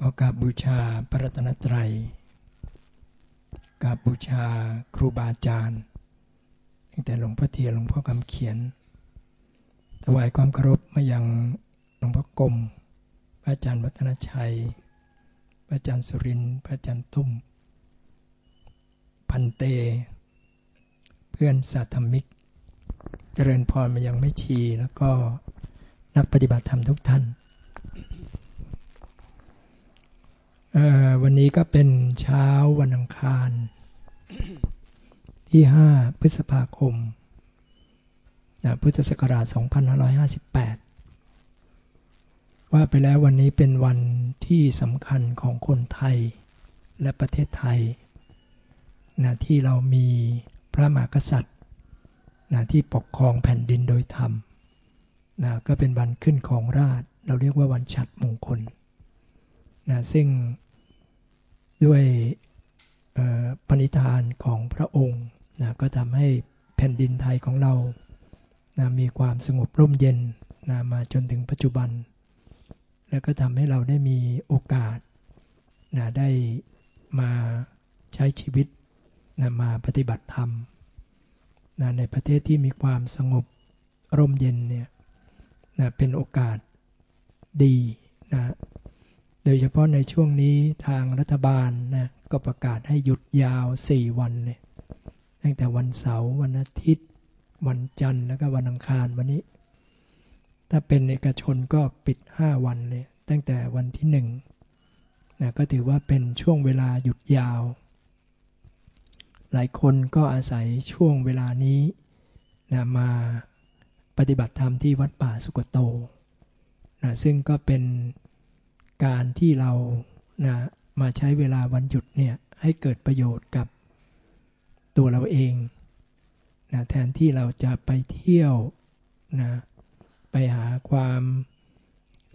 ก็กราบบูชาพระรัตนตรัยกราบบูชาครูบาอาจารย์ตั้งแต่หลวงพ่อเทียนหลวงพ่อคำเขียน ถวายความเคารพมายังหลวงพ่อกรมพระอาจารย์วัฒนชัย พระอาจารย์สุรินทร์พระอาจารย์ตุ้ม พันเต เพื่อนสาธมิก เจริญพรมายังไม่ชีแล้วก็นักปฏิบัติธรรมทุกท่าน วันนี้ก็เป็นเช้าวันอังคาร ที่ 5 พฤษภาคม พุทธศักราช 2558 ว่าไปแล้ววันนี้เป็นวันที่สำคัญของคนไทยและประเทศไทยนะที่เรามีพระมหากษัตริย์นะที่ปกครองแผ่นดินโดยธรรมนะก็เป็นวันขึ้นของราช เราเรียกว่าวันฉัดมงคลนะซึ่ง ด้วยปณิธานของพระองค์นะก็ทำให้แผ่นดินไทยของเรานะมีความสงบร่มเย็นนะมาจนถึงปัจจุบัน แล้วก็ทำให้เราได้มีโอกาสนะได้มาใช้ชีวิตนะมาปฏิบัติธรรมนะในประเทศที่มีความสงบร่มเย็นเนี่ยนะเป็นโอกาสดีนะ โดยเฉพาะในช่วงนี้ทางรัฐบาลนะก็ประกาศให้หยุดยาว 4 วันเลยตั้งแต่วันเสาร์วันอาทิตย์ วันจันทร์แล้วก็วันอังคารวันนี้ ถ้าเป็นเอกชนก็ปิด 5 วันเลยตั้งแต่วันที่1นะก็ถือว่าเป็นช่วงเวลาหยุดยาว หลายคนก็อาศัยช่วงเวลานี้นะมาปฏิบัติธรรมที่วัดป่าสุกโตนะซึ่งก็เป็น การที่เรานะมาใช้เวลาวันหยุดเนี่ยให้เกิดประโยชน์กับตัวเราเองนะแทนที่เราจะไปเที่ยวนะไปหาความ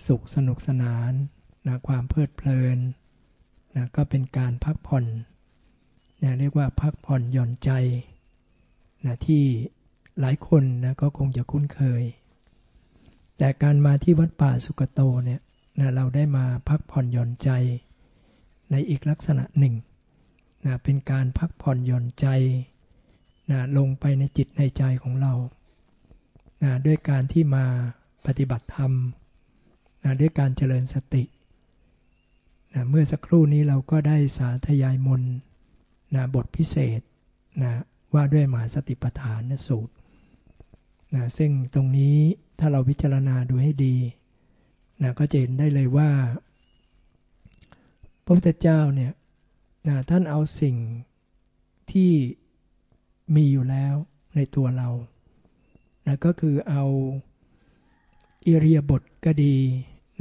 สุขสนุกสนานนะความเพลิดเพลินนะก็เป็นการพักผ่อนนะเรียกว่าพักผ่อนหย่อนใจนะที่หลายคนนะก็คงจะคุ้นเคย แต่การมาที่วัดป่าสุกโตเนี่ย นะเราได้มาพักผ่อนหย่อนใจในอีกลักษณะหนึ่งนะเป็นการพักผ่อนหย่อนใจนะลงไปในจิตในใจของเรานะด้วยการที่มาปฏิบัติธรรมนะด้วยการเจริญสตินะเมื่อสักครู่นี้เราก็ได้สาธยายมนนะบทพิเศษนะว่าด้วยมหาสติปัฏฐานสูตรนะซึ่งตรงนี้ถ้าเราพิจารณาดูให้ดี นะก็จะเห็นได้เลยว่า พระพุทธเจ้าเนี่ยนะท่านเอาสิ่งที่มีอยู่แล้วในตัวเรานะก็คือเอาอิริยาบถก็ดี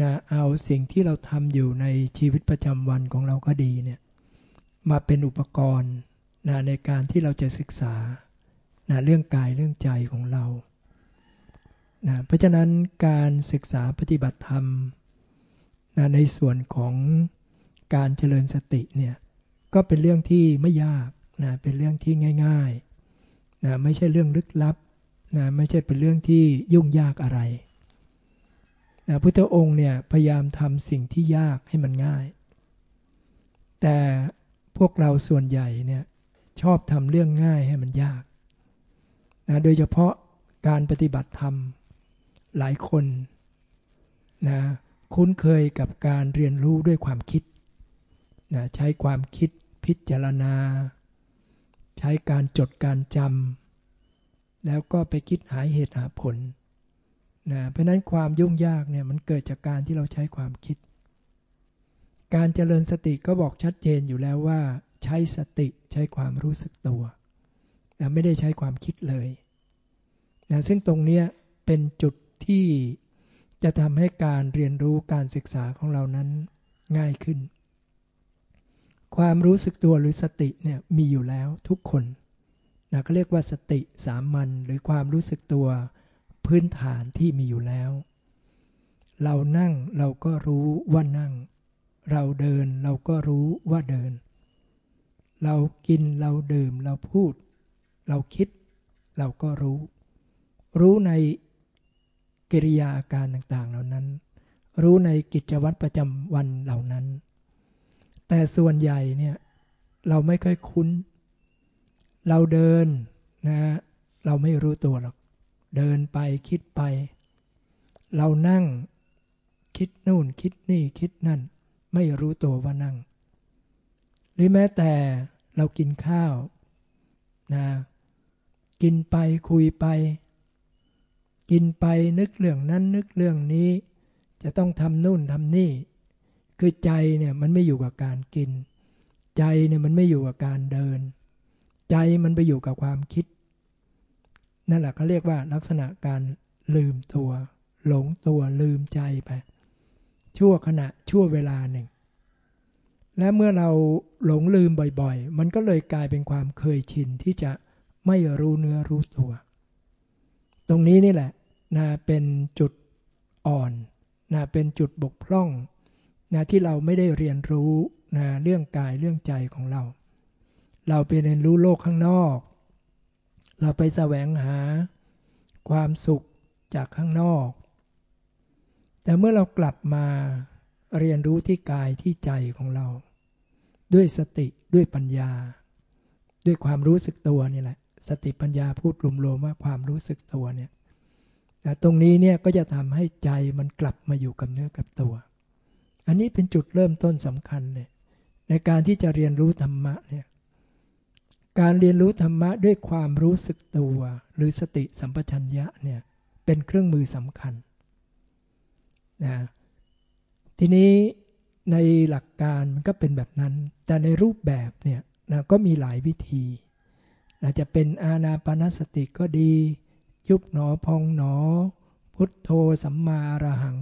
นะเอาสิ่งที่เราทำอยู่ในชีวิตประจำวันของเราก็ดีเนี่ยมาเป็นอุปกรณ์นะในการที่เราจะศึกษานะเรื่องกายเรื่องใจของเรา นะเพราะฉะนั้นการศึกษาปฏิบัติธรรมนะในส่วนของการเจริญสติเนี่ยก็เป็นเรื่องที่ไม่ยากนะเป็นเรื่องที่ง่ายๆนะไม่ใช่เรื่องลึกลับนะไม่ใช่เป็นเรื่องที่ยุ่งยากอะไรนะพุทธองค์เนี่ยพยายามทำสิ่งที่ยากให้มันง่าย แต่พวกเราส่วนใหญ่เนี่ยชอบทำเรื่องง่ายให้มันยากนะโดยเฉพาะการปฏิบัติธรรม หลายคนนะคุ้นเคยกับการเรียนรู้ด้วยความคิดนะใช้ความคิดพิจารณา ใช้การจดการจำแล้วก็ไปคิดหาเหตุหาผลนะเพราะนั้นความยุ่งยากเนี่ยมันเกิดจากการที่เราใช้ความคิด การเจริญสติก็บอกชัดเจนอยู่แล้วว่า ใช้สติใช้ความรู้สึกตัวนะไม่ได้ใช้ความคิดเลยนะซึ่งตรงนี้เป็นจุด ที่จะทำให้การเรียนรู้การศึกษาของเรานั้นง่ายขึ้น ความรู้สึกตัวหรือสติเนี่ยมีอยู่แล้วทุกคนนะก็เรียกว่าสติสามัญหรือความรู้สึกตัวพื้นฐานที่มีอยู่แล้ว เรานั่งเราก็รู้ว่านั่ง เราเดินเราก็รู้ว่าเดิน เรากินเราดื่มเราพูด เราคิด เราก็รู้ รู้ใน กิริยาอาการต่างๆ เหล่านั้น รู้ในกิจวัตรประจำวันเหล่านั้น แต่ส่วนใหญ่เนี่ยเราไม่ค่อยคุ้น เราเดินนะเราไม่รู้ตัวหรอก เดินไปคิดไป เรานั่งคิดนู่นคิดนี่คิดนั่น ไม่รู้ตัวว่านั่ง หรือแม้แต่เรากินข้าวนะกินไปคุยไป กินไปนึกเรื่องนั้นนึกเรื่องนี้ จะต้องทำนู่นทำนี่ คือใจเนี่ยมันไม่อยู่กับการกิน ใจเนี่ยมันไม่อยู่กับการเดิน ใจมันไปอยู่กับความคิด นั่นแหละเขาเรียกว่าลักษณะการลืมตัว หลงตัวลืมใจไป ชั่วขณะชั่วเวลาหนึ่ง และเมื่อเราหลงลืมบ่อยๆ มันก็เลยกลายเป็นความเคยชินที่จะไม่รู้เนื้อรู้ตัว ตรงนี้นี่แหละ นะเป็นจุดอ่อนนะเป็นจุดบกพร่องนะที่เราไม่ได้เรียนรู้นะเรื่องกายเรื่องใจของเรา เราไปเรียนรู้โลกข้างนอก เราไปแสวงหาความสุขจากข้างนอก แต่เมื่อเรากลับมาเรียนรู้ที่กายที่ใจของเรา ด้วยสติด้วยปัญญา ด้วยความรู้สึกตัวนี่แหละ สติปัญญาพูดรวมๆว่าความรู้สึกตัวเนี่ย แต่ตรงนี้เนี่ยก็จะทำให้ใจมันกลับมาอยู่กับเนื้อกับตัว อันนี้เป็นจุดเริ่มต้นสำคัญเลยในการที่จะเรียนรู้ธรรมะเนี่ยการเรียนรู้ธรรมะด้วยความรู้สึกตัวหรือสติสัมปชัญญะเนี่ยเป็นเครื่องมือสำคัญนะทีนี้ในหลักการมันก็เป็นแบบนั้น แต่ในรูปแบบเนี่ยนะก็มีหลายวิธีอาจจะเป็นอาณาปณสติก็ดี ยุบหนอพองหนอ พุทโธสัมมาอรหัง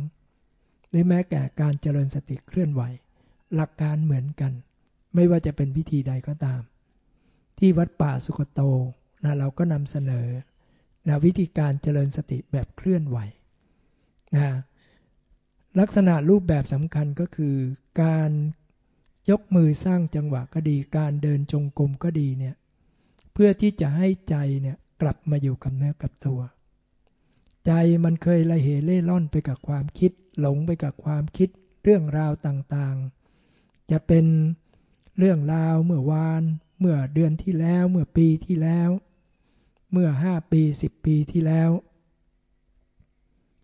หรือแม้แก่การเจริญสติเคลื่อนไหว หลักการเหมือนกัน ไม่ว่าจะเป็นวิธีใดก็ตาม ที่วัดป่าสุกโตนะเราก็นำเสนอนะวิธีการเจริญสติแบบเคลื่อนไหวนะลักษณะรูปแบบสำคัญก็คือ การยกมือสร้างจังหวะก็ดี การเดินจงกรมก็ดีเนี่ยเพื่อที่จะให้ใจเนี่ย กลับมาอยู่กับเนื้อกับตัว ใจมันเคยละเหเล่ร่อนไปกับความคิด หลงไปกับความคิด เรื่องราวต่างๆ จะเป็นเรื่องราวเมื่อวาน เมื่อเดือนที่แล้ว เมื่อปีที่แล้ว เมื่อห้าปีสิบปีที่แล้ว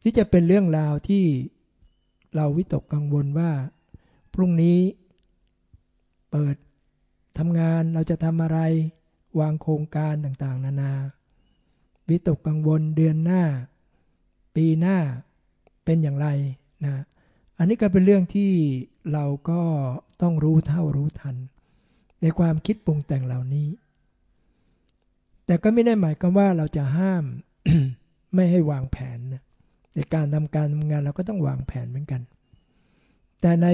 ที่จะเป็นเรื่องราวที่เราวิตกกังวลว่า พรุ่งนี้เปิดทำงานเราจะทำอะไรวางโครงการต่างๆ นานา วิตกกังวลเดือนหน้า ปีหน้าเป็นอย่างไรนะอันนี้ก็เป็นเรื่องที่เราก็ต้องรู้เท่ารู้ทัน ในความคิดปรุงแต่งเหล่านี้ แต่ก็ไม่ได้หมายความว่าเราจะห้ามไม่ให้วางแผนในการทำการทำงานเราก็ต้องวางแผนเหมือนกัน แต่ใน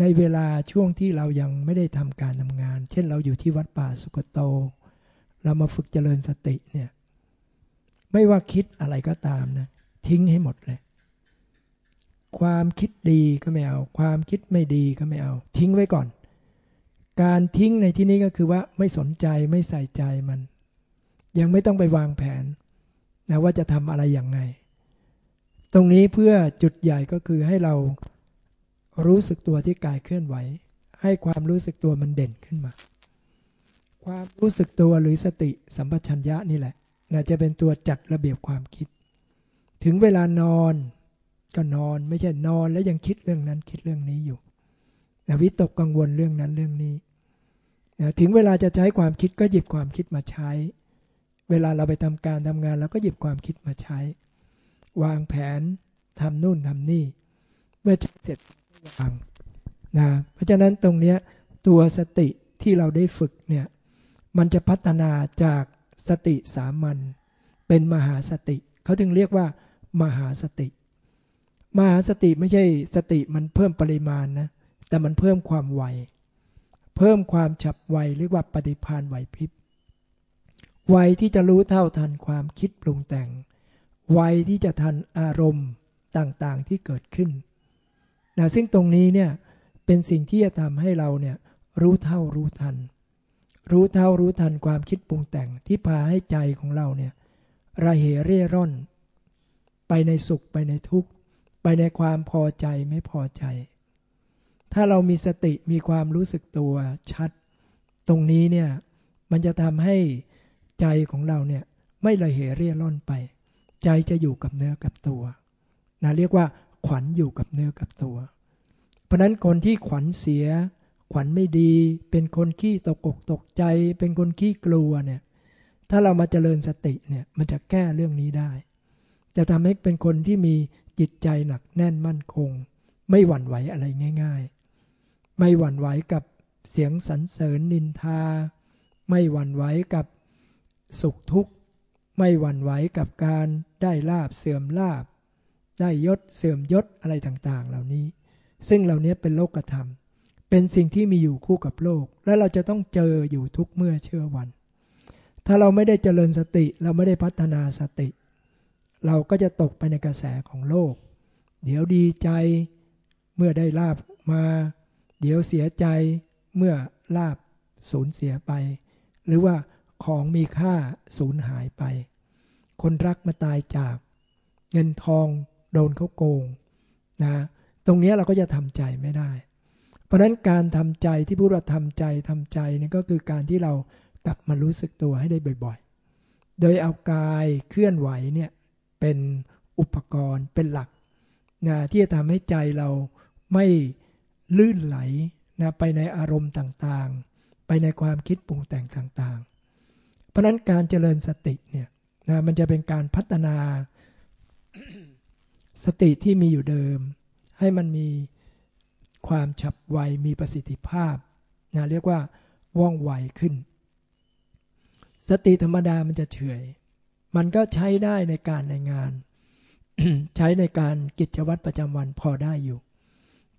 ในเวลาช่วงที่เรายังไม่ได้ทำการทำงาน เช่นเราอยู่ที่วัดป่าสุกโต เรามาฝึกเจริญสติเนี่ย ไม่ว่าคิดอะไรก็ตามนะทิ้งให้หมดเลย ความคิดดีก็ไม่เอา ความคิดไม่ดีก็ไม่เอา ทิ้งไว้ก่อน การทิ้งในที่นี้ก็คือว่าไม่สนใจไม่ใส่ใจมัน ยังไม่ต้องไปวางแผนนะว่าจะทำอะไรอย่างไง ตรงนี้เพื่อจุดใหญ่ก็คือให้เรารู้สึกตัวที่กายเคลื่อนไหว ให้ความรู้สึกตัวมันเด่นขึ้นมา ความรู้สึกตัวหรือสติสัมปชัญญะนี่แหละ น่าจะเป็นตัวจัดระเบียบความคิด ถึงเวลานอนก็นอนไม่ใช่นอนแล้วยังคิดเรื่องนั้นคิดเรื่องนี้อยู่นะวิตกกังวลเรื่องนั้นเรื่องนี้นะถึงเวลาจะใช้ความคิดก็หยิบความคิดมาใช้ เวลาเราไปทำการทำงานเราก็หยิบความคิดมาใช้ วางแผนทำนู่นทำนี่ เมื่อเสร็จวางนะเพราะฉะนั้นตรงนี้ตัวสติที่เราได้ฝึกเนี่ยมันจะพัฒนาจาก สติสามัญเป็นมหาสติ เขาถึงเรียกว่า มหาสติ มหาสติไม่ใช่สติมันเพิ่มปริมาณนะ แต่มันเพิ่มความไว เพิ่มความฉับไวเรียกว่าปฏิพานไหวพริบ ไวที่จะรู้เท่าทันความคิดปรุงแต่ง ไวที่จะทันอารมณ์ต่างๆที่เกิดขึ้นนะซึ่งตรงนี้เนี่ยเป็นสิ่งที่จะทำให้เราเนี่ยรู้เท่ารู้ทัน รู้เท่ารู้ทันความคิดปรุงแต่งที่พาให้ใจของเราเนี่ยระเหเร่ร่อน ไปในสุขไปในทุกข์ ไปในความพอใจไม่พอใจ ถ้าเรามีสติมีความรู้สึกตัวชัด ตรงนี้เนี่ยมันจะทำให้ใจของเราเนี่ยไม่ละเหเรี่ยร่อนไป ใจจะอยู่กับเนื้อกับตัวนะเรียกว่าขวัญอยู่กับเนื้อกับตัว เพราะนั้นคนที่ขวัญเสีย ขวัญไม่ดี เป็นคนขี้ตกอกตกใจ เป็นคนขี้กลัวเนี่ย ถ้าเรามาเจริญสติเนี่ยมันจะแก้เรื่องนี้ได้ จะทำให้เป็นคนที่มีจิตใจหนักแน่นมั่นคง ไม่หวั่นไหวอะไรง่าย ๆ ไม่หวั่นไหวกับเสียงสรรเสริญนินทา ไม่หวั่นไหวกับสุขทุกข์ไม่หวั่นไหวกับการได้ลาบเสื่อมลาบ ได้ยศเสื่อมยศอะไรต่างๆ เหล่านี้ ซึ่งเหล่านี้เป็นโลกธรรม เป็นสิ่งที่มีอยู่คู่กับโลก และเราจะต้องเจออยู่ทุกเมื่อเชื่อวัน ถ้าเราไม่ได้เจริญสติเราไม่ได้พัฒนาสติ เราก็จะตกไปในกระแสของโลก เดี๋ยวดีใจเมื่อได้ลาบมา เดี๋ยวเสียใจเมื่อลาบสูญเสียไป หรือว่าของมีค่าสูญหายไป คนรักมาตายจาก เงินทองโดนเขาโกงนะตรงนี้เราก็จะทำใจไม่ได้ ราะนั้นการทำใจที่พูดว่าทำใจทำใจนี่ก็คือการที่เรากลับมารู้สึกตัวให้ได้บ่อยๆ โดยเอากายเคลื่อนไหวเนี่ยเป็นอุปกรณ์เป็นหลักนะที่จะทำให้ใจเราไม่ลื่นไหลนะไปในอารมณ์ต่างๆ ไปในความคิดปรุงแต่งต่างๆ เพราะนั้นการเจริญสติเนี่ยนะมันจะเป็นการพัฒนาสติที่มีอยู่เดิม ให้มันมี ความฉับไวมีประสิทธิภาพนะเรียกว่าว่องไวขึ้น สติธรรมดามันจะเฉยมันก็ใช้ได้ในการในงาน ใช้ในการกิจวัตรประจำวันพอได้อยู่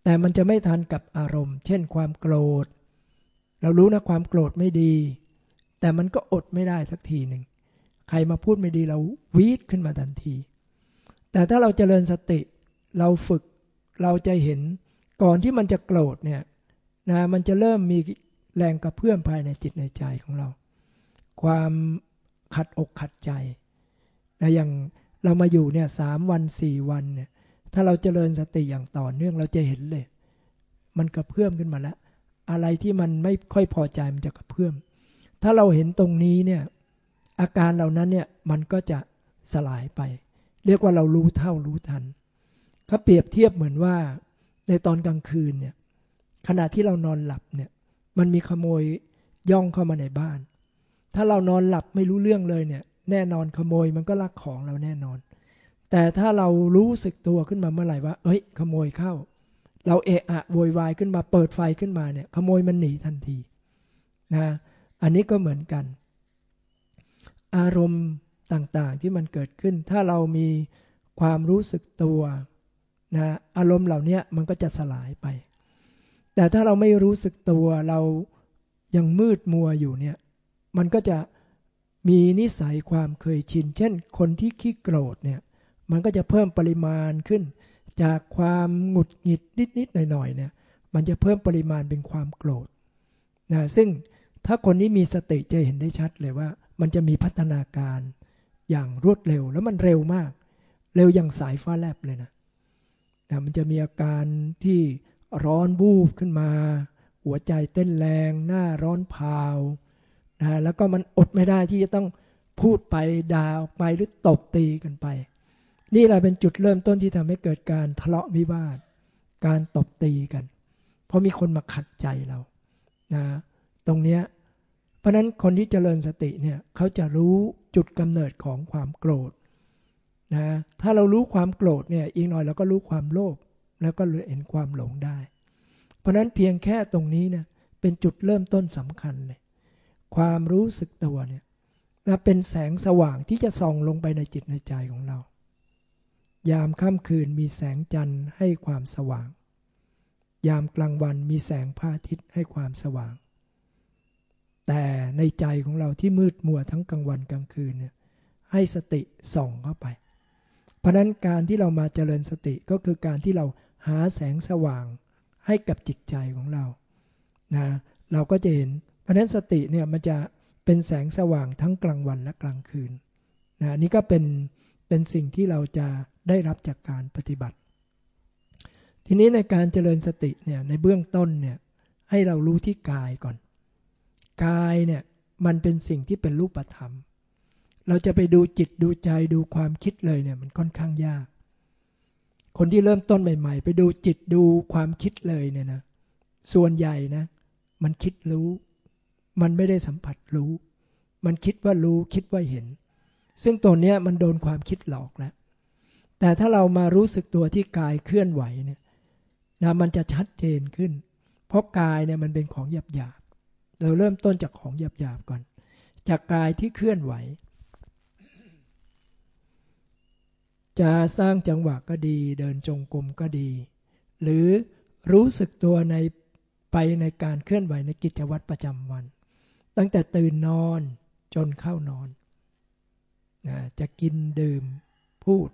แต่มันจะไม่ทันกับอารมณ์ เช่นความโกรธ เรารู้นะความโกรธไม่ดี แต่มันก็อดไม่ได้สักทีหนึ่งใครมาพูดไม่ดีเราวีดขึ้นมาทันที แต่ถ้าเราเจริญสติ เราฝึกเราจะเห็น ก่อนที่มันจะโกรธเนี่ยนะมันจะเริ่มมีแรงกระเพื่อมภายในจิตในใจของเรา ความขัดอกขัดใจนะอย่างเรามาอยู่เนี่ยสามวันสี่วันเนี่ยถ้าเราเจริญสติอย่างต่อเนื่องเราจะเห็นเลย มันกระเพื่อมขึ้นมาแล้ว อะไรที่มันไม่ค่อยพอใจมันจะกระเพื่อม ถ้าเราเห็นตรงนี้เนี่ยอาการเหล่านั้นเนี่ยมันก็จะสลายไป เรียกว่าเรารู้เท่ารู้ทันเขาเปรียบเทียบเหมือนว่า ในตอนกลางคืนเนี่ยขณะที่เรานอนหลับเนี่ย มันมีขโมยย่องเข้ามาในบ้าน ถ้าเรานอนหลับไม่รู้เรื่องเลยเนี่ย แน่นอนขโมยมันก็ลักของเราแน่นอน แต่ถ้าเรารู้สึกตัวขึ้นมาเมื่อไหร่ว่า เอ้ย ขโมยเข้า เราเอะอะโวยวายขึ้นมาเปิดไฟขึ้นมาเนี่ย ขโมยมันหนีทันทีนะอันนี้ก็เหมือนกัน อารมณ์ต่างๆที่มันเกิดขึ้น ถ้าเรามีความรู้สึกตัว นะอารมณ์เหล่านี้มันก็จะสลายไป แต่ถ้าเราไม่รู้สึกตัวเรายังมืดมัวอยู่เนี่ย มันก็จะมีนิสัยความเคยชิน เช่น คนที่ขี้โกรธเนี่ย มันก็จะเพิ่มปริมาณขึ้น จากความหงุดหงิดนิดๆหน่อยๆเนี่ย มันจะเพิ่มปริมาณเป็นความโกรธนะซึ่งถ้าคนนี้มีสติจะเห็นได้ชัดเลยว่า มันจะมีพัฒนาการอย่างรวดเร็วแล้วมันเร็วมาก เร็วอย่างสายฟ้าแลบเลยนะ นะมันจะมีอาการที่ร้อนบูบขึ้นมา หัวใจเต้นแรง หน้าร้อนเผานะแล้วก็มันอดไม่ได้ที่จะต้องพูดไปด่าออกไปหรือตบตีกันไป นี่แหละเป็นจุดเริ่มต้นที่ทำให้เกิดการทะเลาะวิวาท การตบตีกัน เพราะมีคนมาขัดใจเรานะตรงเนี้ยเพราะนั้นคนที่เจริญสติเนี่ยเขาจะรู้จุดกำเนิดของความโกรธ นะถ้าเรารู้ความโกรธเนี่ยอีกหน่อยเราก็รู้ความโลภแล้วก็เห็นความหลงได้ เพราะนั้นเพียงแค่ตรงนี้เนี่ยเป็นจุดเริ่มต้นสำคัญเลยความรู้สึกตัวเนี่ยนะเป็นแสงสว่างที่จะส่องลงไปในจิตในใจของเรา ยามค่ำคืนมีแสงจันทร์ให้ความสว่าง ยามกลางวันมีแสงพระอาทิตย์ให้ความสว่าง แต่ในใจของเราที่มืดมัวทั้งกลางวันกลางคืนเนี่ยให้สติส่องเข้าไป เพราะนั้นการที่เรามาเจริญสติก็คือการที่เราหาแสงสว่างให้กับจิตใจของเรานะเราก็จะเห็น เพราะนั้นสติเนี่ยมันจะเป็นแสงสว่างทั้งกลางวันและกลางคืนนะนี่ก็เป็นเป็นสิ่งที่เราจะได้รับจากการปฏิบัติ ทีทีนี้ในการเจริญสติเนี่ยในเบื้องต้นเนี่ยให้เรารู้ที่กายก่อน กายเนี่ยมันเป็นสิ่งที่เป็นรูปธรรม เราจะไปดูจิตดูใจดูความคิดเลยเนี่ยมันค่อนข้างยาก คนที่เริ่มต้นใหม่ ๆ ไปดูจิตดูความคิดเลยเนี่ยนะส่วนใหญ่นะ มันคิดรู้ มันไม่ได้สัมผัสรู้ มันคิดว่ารู้คิดว่าเห็น ซึ่งตัวเนี้ยมันโดนความคิดหลอกแล้วแต่ถ้าเรามารู้สึกตัวที่กายเคลื่อนไหวเนี่ยนะมันจะชัดเจนขึ้น เพราะกายเนี่ยมันเป็นของหยาบหยาบเราเริ่มต้นจากของหยาบหยาบก่อน จากกายที่เคลื่อนไหว จะสร้างจังหวะก็ดี เดินจงกรมก็ดี หรือรู้สึกตัวในไปในการเคลื่อนไหวในกิจวัตรประจำวัน ตั้งแต่ตื่นนอนจนเข้านอนนะจะกินดื่มพูด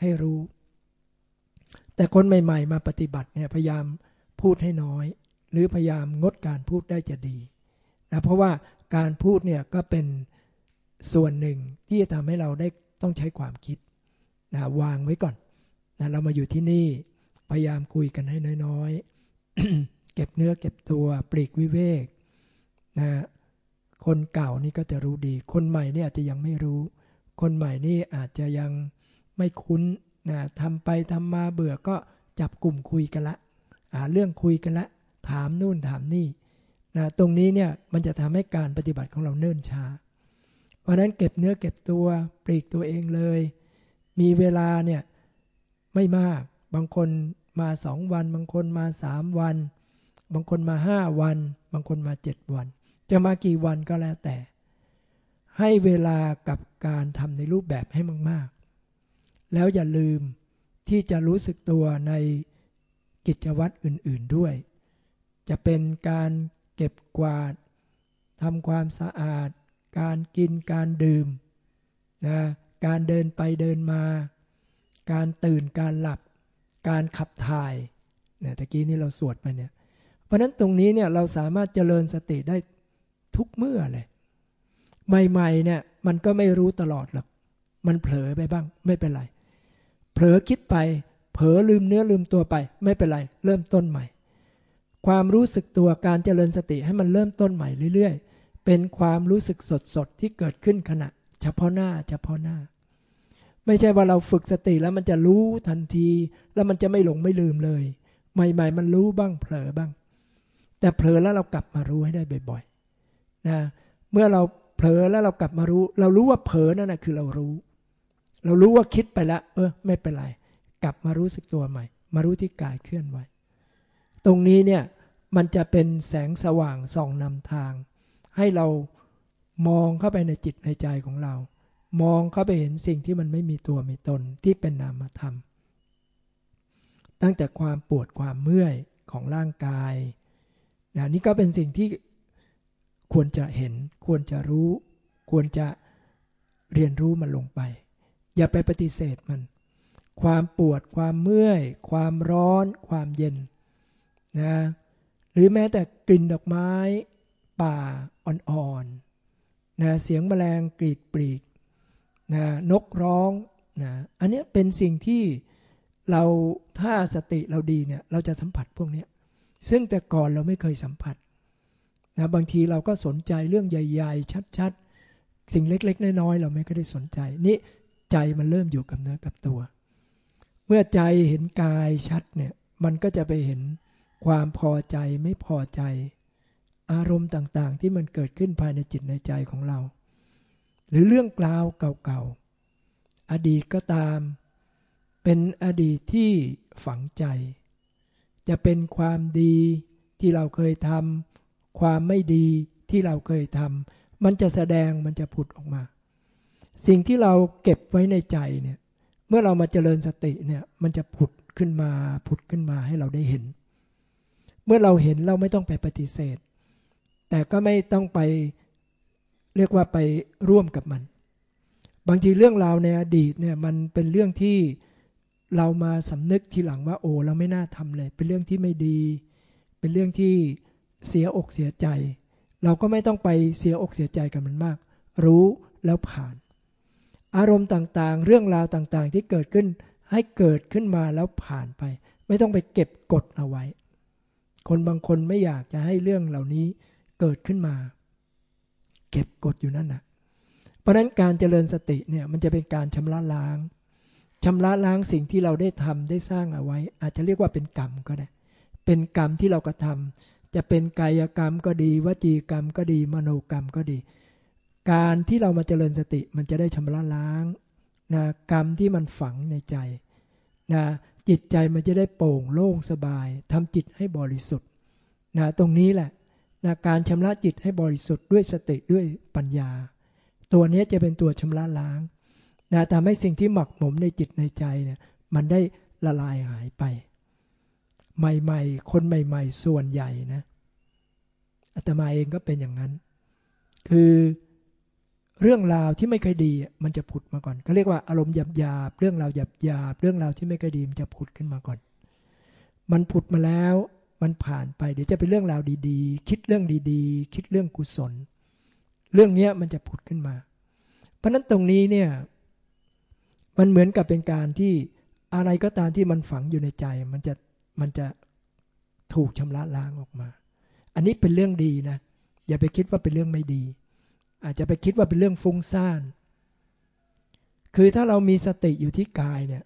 ให้รู้ แต่คนใหม่ ๆ มาปฏิบัติเนี่ยพยายามพูดให้น้อย หรือพยายามงดการพูดได้จะดีนะเพราะว่าการพูดเนี่ยก็เป็นส่วนหนึ่งที่จะทำให้เราได้ต้องใช้ความคิด นะวางไว้ก่อนนะเรามาอยู่ที่นี่พยายามคุยกันให้น้อยๆ เก็บเนื้อเก็บตัวปลีกวิเวกนะคนเก่านี่ก็จะรู้ดี คนใหม่นี่อาจจะยังไม่รู้ คนใหม่นี่อาจจะยังไม่คุ้นนะทำไปทำมาเบื่อก็จับกลุ่มคุยกันละหาเรื่องคุยกันละ ถามนู่นถามนี่นะตรงนี้เนี่ยมันจะทำให้การปฏิบัติของเราเนิ่นช้า เพราะนั้นเก็บเนื้อเก็บตัวปลีกตัวเองเลย มีเวลาเนี่ยไม่มาก บางคนมาสองวัน บางคนมาสามวัน บางคนมาห้าวัน บางคนมาเจ็ดวัน จะมากี่วันก็แล้วแต่ ให้เวลากับการทำในรูปแบบให้มาก ๆ แล้วอย่าลืมที่จะรู้สึกตัวในกิจวัตรอื่น ๆด้วย จะเป็นการเก็บกวาดทำความสะอาด การกินการดื่มนะ การเดินไปเดินมา การตื่นการหลับ การขับถ่ายเนี่ยตะกี้นี้เราสวดไปเนี่ย เพราะนั้นตรงนี้เนี่ยเราสามารถเจริญสติได้ทุกเมื่อเลย ใหม่ๆเนี่ยมันก็ไม่รู้ตลอดหรอก มันเผลอไปบ้าง ไม่เป็นไร เผลอคิดไป เผลอลืมเนื้อลืมตัวไป ไม่เป็นไร เริ่มต้นใหม่ ความรู้สึกตัวการเจริญสติให้มันเริ่มต้นใหม่เรื่อยๆ เป็นความรู้สึกสดๆที่เกิดขึ้นขณะ เฉพาะหน้า เฉพาะหน้า ไม่ใช่ว่าเราฝึกสติแล้วมันจะรู้ทันที แล้วมันจะไม่หลงไม่ลืมเลย ใหม่ ๆ มันรู้บ้างเผลอบ้าง แต่เผลอแล้วเรากลับมารู้ให้ได้บ่อยๆนะเมื่อเราเผลอแล้วเรากลับมารู้ เรารู้ว่าเผลอนั่นนะคือเรารู้ เรารู้ว่าคิดไปแล้ว เออ ไม่เป็นไร กลับมารู้สึกตัวใหม่ มารู้ที่กายเคลื่อนไหวตรงนี้เนี่ยมันจะเป็นแสงสว่างส่องนำทาง ให้เรา มองเข้าไปในจิตในใจของเรา มองเข้าไปเห็นสิ่งที่มันไม่มีตัวมีตนที่เป็นนามธรรม ตั้งแต่ความปวดความเมื่อยของร่างกายนะนี่ก็เป็นสิ่งที่ควรจะเห็น ควรจะรู้ ควรจะเรียนรู้มันลงไป อย่าไปปฏิเสธมัน ความปวดความเมื่อย ความร้อน ความเย็นนะหรือแม้แต่กลิ่นดอกไม้ ป่าอ่อนๆ นะเสียงแมลงกรีดปลีกนะนกร้องนะอันนี้เป็นสิ่งที่เราถ้าสติเราดีเนี่ยเราจะสัมผัสพวกนี้ซึ่งแต่ก่อนเราไม่เคยสัมผัสนะบางทีเราก็สนใจเรื่องใหญ่ ๆ ชัด ๆ สิ่งเล็ก ๆ น้อยๆเราไม่ก็ได้สนใจ นี่ใจมันเริ่มอยู่กับเนื้อกับตัว เมื่อใจเห็นกายชัดเนี่ยมันก็จะไปเห็นความพอใจไม่พอใจ อารมณ์ต่างๆ ที่มันเกิดขึ้นภายในจิตในใจของเรา หรือเรื่องกล่าวเก่าๆ อดีตก็ตาม เป็นอดีตที่ฝังใจ จะเป็นความดีที่เราเคยทำความไม่ดีที่เราเคยทำมันจะแสดงมันจะผุดออกมา สิ่งที่เราเก็บไว้ในใจเนี่ยเมื่อเรามาเจริญสติเนี่ยมันจะผุดขึ้นมาผุดขึ้นมาให้เราได้เห็น เมื่อเราเห็นเราไม่ต้องไปปฏิเสธ แต่ก็ไม่ต้องไปเรียกว่าไปร่วมกับมัน บางทีเรื่องราวในอดีตเนี่ยมันเป็นเรื่องที่เรามาสำนึกทีหลังว่าโอ้เราไม่น่าทำเลย เป็นเรื่องที่ไม่ดี เป็นเรื่องที่เสียอกเสียใจ เราก็ไม่ต้องไปเสียอกเสียใจกับมันมาก รู้แล้วผ่าน อารมณ์ต่างๆ เรื่องราวต่างๆ ที่เกิดขึ้นให้เกิดขึ้นมาแล้วผ่านไป ไม่ต้องไปเก็บกดเอาไว้ คนบางคนไม่อยากจะให้เรื่องเหล่านี้ เกิดขึ้นมา เก็บกดอยู่นั่นนะเพราะนั้นการเจริญสติเนี่ยมันจะเป็นการชำระล้างชำระล้างสิ่งที่เราได้ทำได้สร้างเอาไว้ อาจจะเรียกว่าเป็นกรรมก็ได้ เป็นกรรมที่เรากระทำจะเป็นกายกรรมก็ดี วจีกรรมก็ดี มโนกรรมก็ดี การที่เรามาเจริญสติมันจะได้ชำระล้างนะกรรมที่มันฝังในใจนะจิตใจมันจะได้โปร่งโล่งสบายทำจิตให้บริสุทธิ์นะตรงนี้แหละ นะการชำระจิตให้บริสุทธิ์ด้วยสติด้วยปัญญา ตัวนี้จะเป็นตัวชำระล้างนะทำให้สิ่งที่หมักหมมในจิตในใจเนี่ยมันได้ละลายหายไป ใหม่ๆ คนใหม่ ๆ ส่วนใหญ่นะอาตมาเองก็เป็นอย่างนั้น คือเรื่องราวที่ไม่เคยดีมันจะผุดมาก่อนเขาเรียกว่าอารมณ์หยาบๆเรื่องราวหยาบๆเรื่องราวที่ไม่เคยดีมันจะผุดขึ้นมาก่อน มันผุดมาแล้ว มันผ่านไปเดี๋ยวจะเป็นเรื่องราวดีๆ คิดเรื่องดีๆ คิดเรื่องกุศล เรื่องนี้มันจะผุดขึ้นมา เพราะนั้นตรงนี้เนี่ยมันเหมือนกับเป็นการที่อะไรก็ตามที่มันฝังอยู่ในใจ มันจะมันจะถูกชำระล้างออกมา อันนี้เป็นเรื่องดีนะ อย่าไปคิดว่าเป็นเรื่องไม่ดี อาจจะไปคิดว่าเป็นเรื่องฟุ้งซ่าน คือถ้าเรามีสติอยู่ที่กายเนี่ย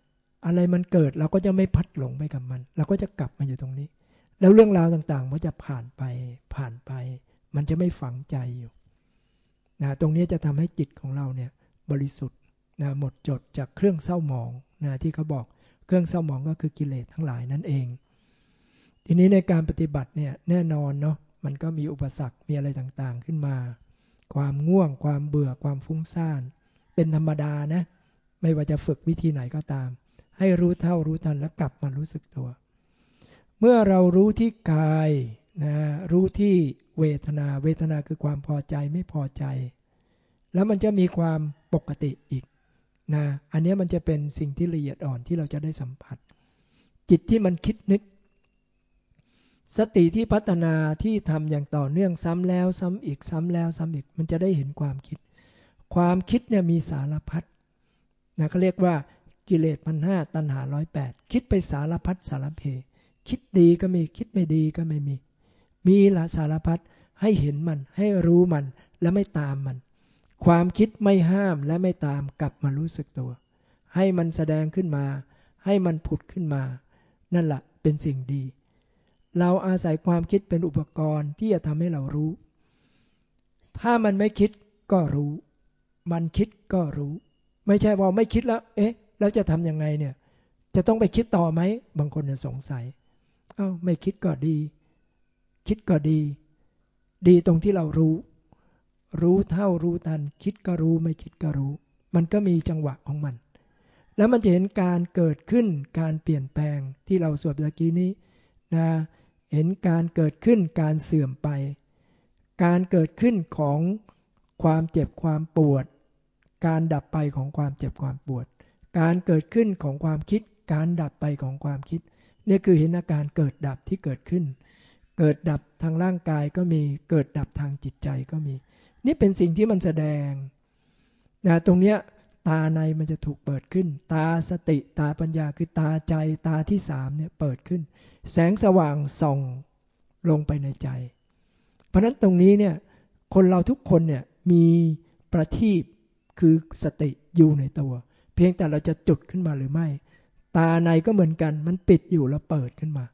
อะไรมันเกิดเราก็จะไม่พัดหลงไปกับมัน เราก็จะกลับมาอยู่ตรงนี้ แล้วเรื่องราวต่างๆมันจะผ่านไปผ่านไป มันจะไม่ฝังใจอยู่นะตรงนี้จะทำให้จิตของเราเนี่ยบริสุทธิ์นะหมดจดจากเครื่องเศร้าหมองนะที่เขาบอกเครื่องเศร้าหมองก็คือกิเลสทั้งหลายนั่นเอง ทีนี้ในการปฏิบัติเนี่ยแน่นอนเนาะมันก็มีอุปสรรคมีอะไรต่างๆขึ้นมา ความง่วง ความเบื่อความฟุ้งซ่าน เป็นธรรมดานะ ไม่ว่าจะฝึกวิธีไหนก็ตาม ให้รู้เท่ารู้ทันแล้วกลับมารู้สึกตัว เมื่อเรารู้ที่กายนะรู้ที่เวทนา เวทนาคือความพอใจไม่พอใจ แล้วมันจะมีความปกติอีกนะอันนี้มันจะเป็นสิ่งที่ละเอียดอ่อนที่เราจะได้สัมผัส จิตที่มันคิดนึก สติที่พัฒนาที่ทำอย่างต่อเนื่องซ้ำแล้วซ้ำอีกซ้ำแล้วซ้ำอีกมันจะได้เห็นความคิด ความคิดเนี่ยมีสารพัดนะเขาเรียกว่ากิเลสพันห้าตัณหาร้อยแปดคิดไปสารพัดสารเพ คิดดีก็มีคิดไม่ดีก็ไม่มี มีละสารพัดให้เห็นมันให้รู้มันและไม่ตามมัน ความคิดไม่ห้ามและไม่ตามกลับมารู้สึกตัว ให้มันแสดงขึ้นมา ให้มันผุดขึ้นมา นั่นละเป็นสิ่งดี เราอาศัยความคิดเป็นอุปกรณ์ที่จะทำให้เรารู้ ถ้ามันไม่คิดก็รู้ มันคิดก็รู้ ไม่ใช่ว่าไม่คิดแล้ว เอ๊ะ แล้วจะทำยังไงเนี่ย จะต้องไปคิดต่อไหม บางคนจะสงสัย เอา้าไม่คิดก็ดี คิดก็ดี ดีตรงที่เรารู้ รู้เท่ารู้ทัน คิดก็รู้ไม่คิดก็รู้ มันก็มีจังหวะของมัน แล้วมันจะเห็นการเกิดขึ้นการเปลี่ยนแปลงที่เราสวดเมื่อกี้นี้นะเห็นการเกิดขึ้นการเสื่อมไป การเกิดขึ้นของความเจ็บความปวด การดับไปของความเจ็บความปวด การเกิดขึ้นของความคิด การดับไปของความคิด นี่คือเห็นอาการเกิดดับที่เกิดขึ้น เกิดดับทางร่างกายก็มี เกิดดับทางจิตใจก็มี นี่เป็นสิ่งที่มันแสดงนะตรงเนี้ยตาในมันจะถูกเปิดขึ้น ตาสติตาปัญญาคือตาใจตาที่สามเนี่ยเปิดขึ้น แสงสว่างส่องลงไปในใจ เพราะนั้นตรงนี้เนี่ยคนเราทุกคนเนี่ยมีประทีปคือสติอยู่ในตัว เพียงแต่เราจะจุดขึ้นมาหรือไม่ ตาในก็เหมือนกัน มันปิดอยู่แล้วเปิดขึ้นมา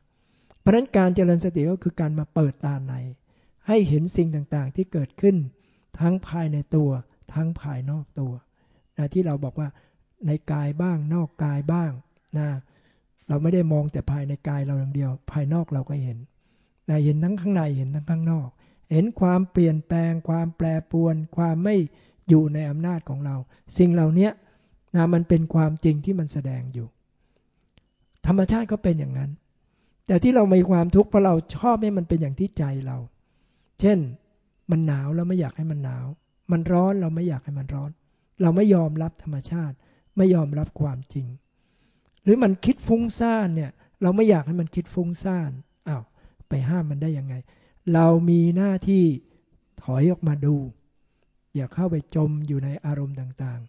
เพราะนั้นการเจริญสติก็คือการมาเปิดตาใน ให้เห็นสิ่งต่างๆที่เกิดขึ้น ทั้งภายในตัว ทั้งภายนอกตัวนะที่เราบอกว่าในกายบ้างนอกกายบ้างนะเราไม่ได้มองแต่ภายในกายเราอย่างเดียว ภายนอกเราก็เห็นนะเห็นทั้งข้างในเห็นทั้งข้างนอก เห็นความเปลี่ยนแปลง ความแปรปรวน ความไม่อยู่ในอำนาจของเรา สิ่งเหล่านี้นะมันเป็นความจริงที่มันแสดงอยู่ ธรรมชาติก็เป็นอย่างนั้น แต่ที่เรามีความทุกข์เพราะเราชอบให้มันเป็นอย่างที่ใจเรา เช่น มันหนาวเราไม่อยากให้มันหนาว มันร้อนเราไม่อยากให้มันร้อน เราไม่ยอมรับธรรมชาติ ไม่ยอมรับความจริง หรือมันคิดฟุ้งซ่านเนี่ย เราไม่อยากให้มันคิดฟุ้งซ่านอ้าวไปห้ามมันได้ยังไง เรามีหน้าที่ถอยออกมาดู อย่าเข้าไปจมอยู่ในอารมณ์ต่าง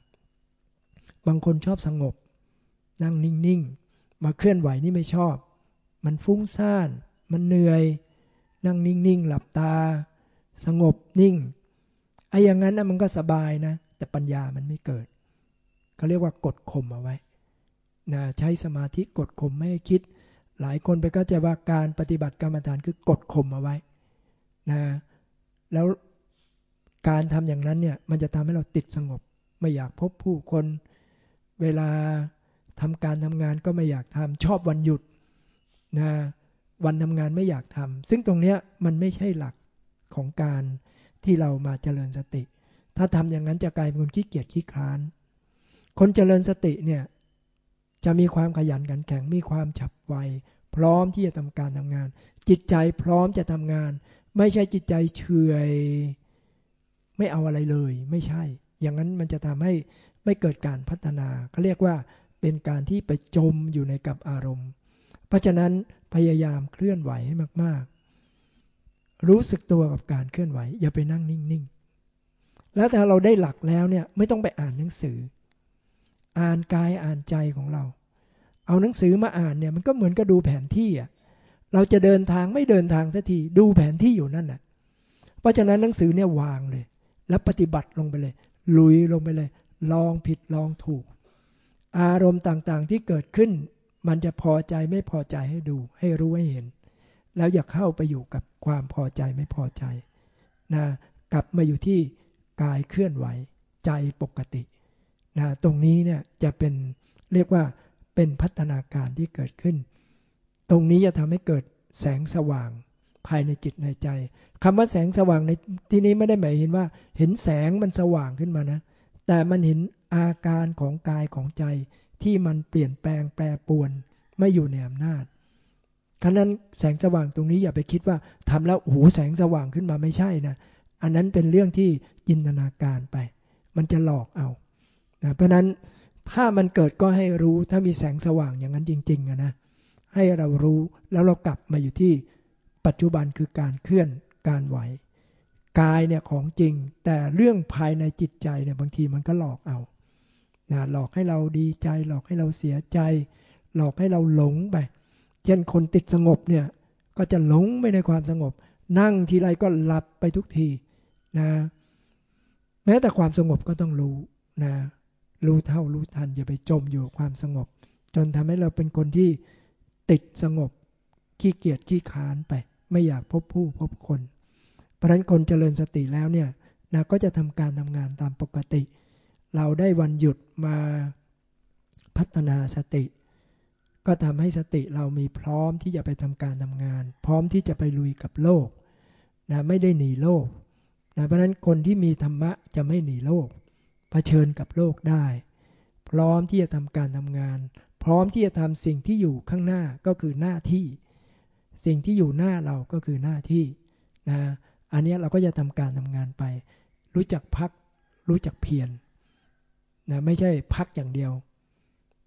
ๆ บางคนชอบสงบ นั่งนิ่งๆ มาเคลื่อนไหวนี่ไม่ชอบ มันฟุ้งซ่าน มันเหนื่อย นั่งนิ่งๆ หลับตา สงบนิ่งไอ้อย่างนั้นนะมันก็สบายนะ แต่ปัญญามันไม่เกิดเขาเรียกว่ากดข่มเอาไว้นะใช้สมาธิกดข่มไม่ให้คิด หลายคนไปก็จะว่าการปฏิบัติกรรมฐานคือกดข่มเอาไว้นะแล้วการทำอย่างนั้นเนี่ยมันจะทำให้เราติดสงบ ไม่อยากพบผู้คนเวลา ทำการทำงานก็ไม่อยากทำชอบวันหยุดนะวันทำงานไม่อยากทำซึ่งตรงนี้มันไม่ใช่หลักของการที่เรามาเจริญสติ ถ้าทำอย่างนั้นจะกลายเป็นคนขี้เกียจขี้คลาน คนเจริญสติเนี่ยจะมีความขยันขันแข็งมีความฉับไวพร้อมที่จะทำการทำงาน จิตใจพร้อมจะทำงาน ไม่ใช่จิตใจเฉยไม่เอาอะไรเลย ไม่ใช่ อย่างนั้นมันจะทำให้ไม่เกิดการพัฒนาเขาเรียกว่า เป็นการที่ไปจมอยู่ในกับอารมณ์ เพราะฉะนั้นพยายามเคลื่อนไหวให้มาก ๆ รู้สึกตัวกับการเคลื่อนไหว อย่าไปนั่งนิ่ง ๆ แล้วถ้าเราได้หลักแล้วเนี่ยไม่ต้องไปอ่านหนังสือ อ่านกายอ่านใจของเรา เอาหนังสือมาอ่านเนี่ยมันก็เหมือนกับดูแผนที่อะเราจะเดินทางไม่เดินทางสักทีดูแผนที่อยู่นั่นน่ะเพราะฉะนั้นหนังสือเนี่ยวางเลย แล้วปฏิบัติลงไปเลย ลุยลงไปเลย ลองผิดลองถูก อารมณ์ต่างๆที่เกิดขึ้น มันจะพอใจไม่พอใจให้ดู ให้รู้ให้เห็น แล้วอย่าเข้าไปอยู่กับความพอใจไม่พอใจนะกลับมาอยู่ที่กายเคลื่อนไหวใจปกตินะตรงนี้เนี่ยจะเป็นเรียกว่าเป็นพัฒนาการที่เกิดขึ้น ตรงนี้จะทำให้เกิดแสงสว่างภายในจิตในใจคำว่าแสงสว่างในที่นี้ไม่ได้หมายเห็นว่า เห็นแสงมันสว่างขึ้นมานะ แต่มันเห็น อาการของกายของใจที่มันเปลี่ยนแปลงแปรปวนไม่อยู่ในอำนาจฉะนั้นแสงสว่างตรงนี้อย่าไปคิดว่าทำแล้วโอ้โหแสงสว่างขึ้นมาไม่ใช่นะอันนั้นเป็นเรื่องที่จินตนาการไป มันจะหลอกเอานะเพราะนั้นถ้ามันเกิดก็ให้รู้ถ้ามีแสงสว่างอย่างนั้นจริงๆนะให้เรารู้แล้วเรากลับมาอยู่ที่ปัจจุบันคือการเคลื่อนการไหวกายเนี่ยของจริง แต่เรื่องภายในจิตใจเนี่ยบางทีมันก็หลอกเอา นะหลอกให้เราดีใจ หลอกให้เราเสียใจ หลอกให้เราหลงไป เช่นคนติดสงบเนี่ย ก็จะหลงไปในความสงบ นั่งทีไรก็หลับไปทุกทีนะแม้แต่ความสงบก็ต้องรู้นะรู้เท่ารู้ทัน อย่าไปจมอยู่ความสงบ จนทำให้เราเป็นคนที่ติดสงบขี้เกียจขี้ค้านไป ไม่อยากพบผู้พบคน เพราะฉะนั้นคนเจริญสติแล้วเนี่ยนะก็จะทำการทำงานตามปกติ เราได้วันหยุดมาพัฒนาสติ ก็ทำให้สติเรามีพร้อมที่จะไปทำการทำงาน พร้อมที่จะไปลุยกับโลกนะไม่ได้หนีโลกนะเพราะนั้นคนที่มีธรรมะจะไม่หนีโลกเผชิญกับโลกได้ พร้อมที่จะทำการทำงาน พร้อมที่จะทำสิ่งที่อยู่ข้างหน้าก็คือหน้าที่ สิ่งที่อยู่หน้าเราก็คือหน้าที่นะอันนี้เราก็จะทำการทำงานไป รู้จักพัก รู้จักเพียร นะไม่ใช่พักอย่างเดียว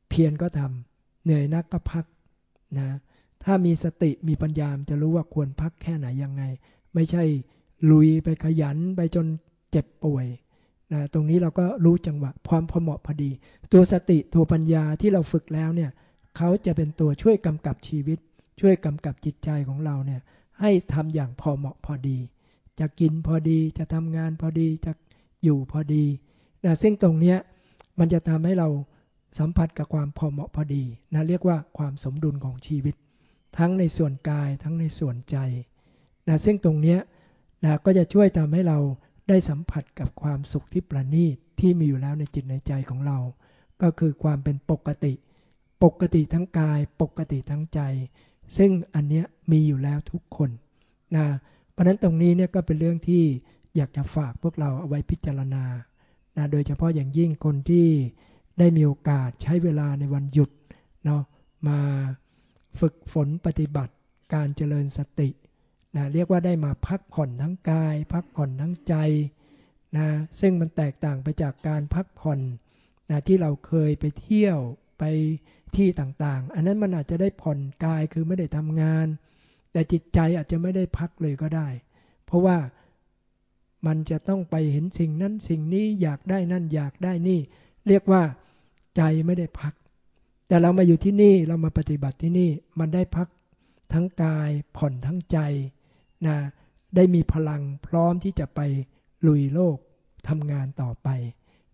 เพียรก็ทำเหนื่อยนักก็พักนะถ้ามีสติมีปัญญามจะรู้ว่าควรพักแค่ไหนยังไง ไม่ใช่ลุยไปขยันไปจนเจ็บป่วยนะตรงนี้เราก็รู้จังหวะความพอเหมาะพอดี ตัวสติตัวปัญญาที่เราฝึกแล้วเนี่ยเขาจะเป็นตัวช่วยกำกับชีวิต ช่วยกำกับจิตใจของเราเนี่ยให้ทำอย่างพอเหมาะพอดี จะกินพอดีจะทำงานพอดีจะอยู่พอดีนะซึ่งตรงเนี้ย มันจะทำให้เราสัมผัสกับความพอเหมาะพอดีนะเรียกว่าความสมดุลของชีวิต ทั้งในส่วนกายทั้งในส่วนใจนะซึ่งตรงนี้นะก็จะช่วยทำให้เราได้สัมผัสกับความสุขที่ประณีตที่มีอยู่แล้วในจิตในใจของเรา ก็คือความเป็นปกติ ปกติทั้งกาย ปกติทั้งใจ ซึ่งอันนี้มีอยู่แล้วทุกคนนะเพราะนั้นตรงนี้เนี่ยก็เป็นเรื่องที่อยากจะฝากพวกเราเอาไว้พิจารณา นะโดยเฉพาะอย่างยิ่งคนที่ได้มีโอกาสใช้เวลาในวันหยุดเนาะมาฝึกฝนปฏิบัติการเจริญสตินะเรียกว่าได้มาพักผ่อนทั้งกาย พักผ่อนทั้งใจนะซึ่งมันแตกต่างไปจากการพักผ่อนนะที่เราเคยไปเที่ยวไปที่ต่างๆ อันนั้นมันอาจจะได้ผ่อนกายคือไม่ได้ทำงาน แต่จิตใจอาจจะไม่ได้พักเลยก็ได้ เพราะว่า มันจะต้องไปเห็นสิ่งนั้นสิ่งนี้อยากได้นั่นอยากได้นี่ เรียกว่าใจไม่ได้พัก แต่เรามาอยู่ที่นี่เรามาปฏิบัติที่นี่มันได้พักทั้งกายผ่อนทั้งใจนะได้มีพลังพร้อมที่จะไปลุยโลกทำงานต่อไป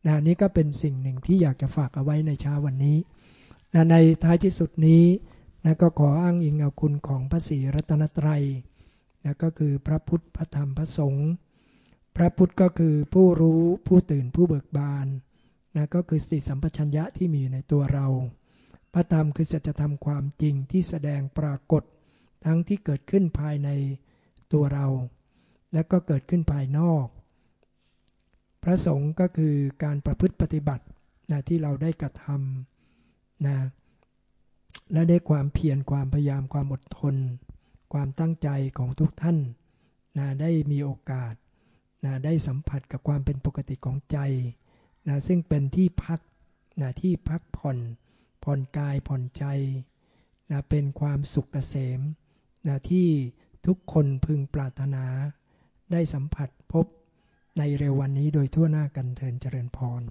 นะนี่ก็เป็นสิ่งหนึ่งที่อยากจะฝากเอาไว้ในเช้าวันนี้นะในท้ายที่สุดนี้นะก็ขออ้างอิงเอาคุณของพระศรีรัตนตรัยนะก็คือพระพุทธพระธรรมพระสงฆ์ พระพุทธก็คือผู้รู้ผู้ตื่นผู้เบิกบานนะก็คือสติสัมปชัญญะที่มีอยู่ในตัวเรา พระธรรมคือสัจธรรมความจริงที่แสดงปรากฏ ทั้งที่เกิดขึ้นภายในตัวเรา และก็เกิดขึ้นภายนอก พระสงฆ์ก็คือการประพฤติปฏิบัตินะที่เราได้กระทำนะและได้ความเพียรความพยายามความอดทน ความตั้งใจของทุกท่านนะได้มีโอกาส นะได้สัมผัสกับความเป็นปกติของใจนะซึ่งเป็นที่พักนะที่พักผ่อน ผ่อนกายผ่อนใจนะเป็นความสุขเกษมนะที่ทุกคนพึงปรารถนา ได้สัมผัสพบในเร็ววันนี้โดยทั่วหน้ากันเทินเจริญพร